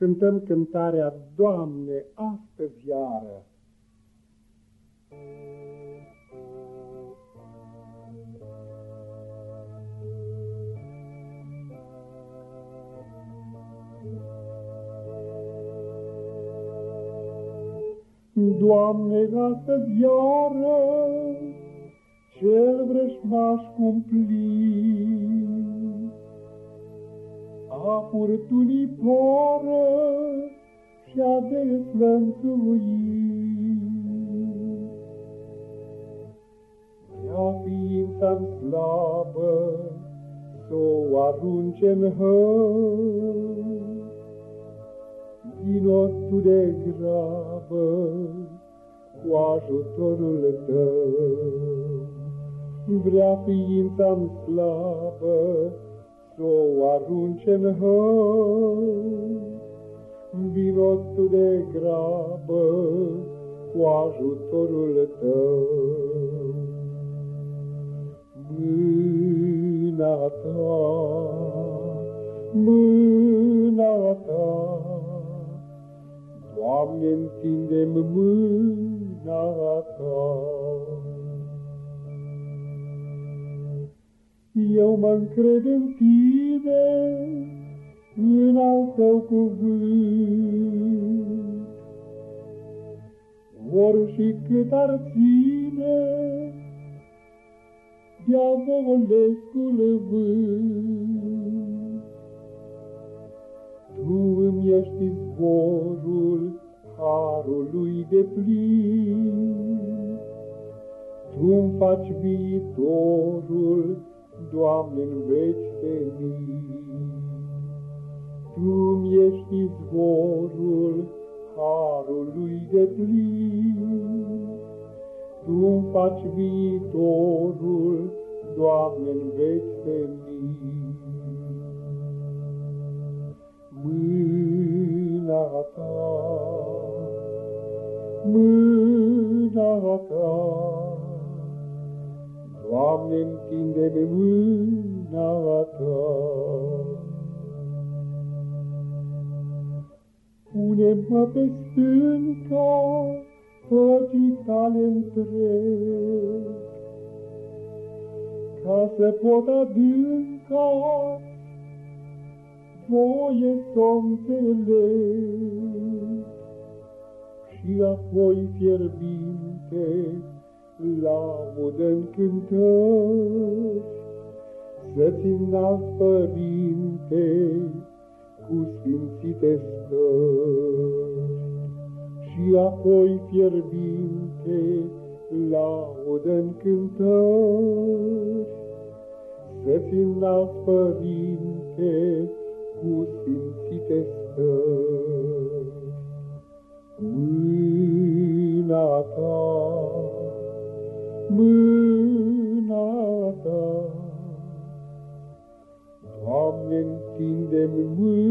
cântăm cântarea Doamne, astăzi iară. Doamne, astăzi iară, cel vrășmaș cumplit, a furtunii poră și-a deslănțuit. Vrea ființa slabă s-o arunce-n hăr, Vino tu de grabă cu ajutorul tău. Vrea ființa-mi slabă s-o arunce în hăr. Vino tu de grabă cu ajutorul tău. Mâna ta, mâna ta, Doamne, întinde mâna ta. Eu mă încred în tine, în al tău cuvânt. Ori și cât ar ține, diavolescul vânt. Tu îmi ești izvorul harului de plin, Tu-mi faci viitorul Doamne, în veci veni. Tu-mi ești izvorul harului de plin, Tu-mi faci viitorul, Doamne, în veci veni. Mâna Ta, mâna Doamne, întinde-mi mâna Ta. Pune-mă pe stânca păcii tale întreg, ca să pot adânca voie să și apoi fierbinte laudă-n cântări, Să-ți înalți, Părinte, cu sfințite stări. Și apoi fierbinte, laudă-n cântări, Să-ți înalți, Părinte, cu sfințite stări. Mâna ta, mâna ta. Doamne, întinde-mi mâna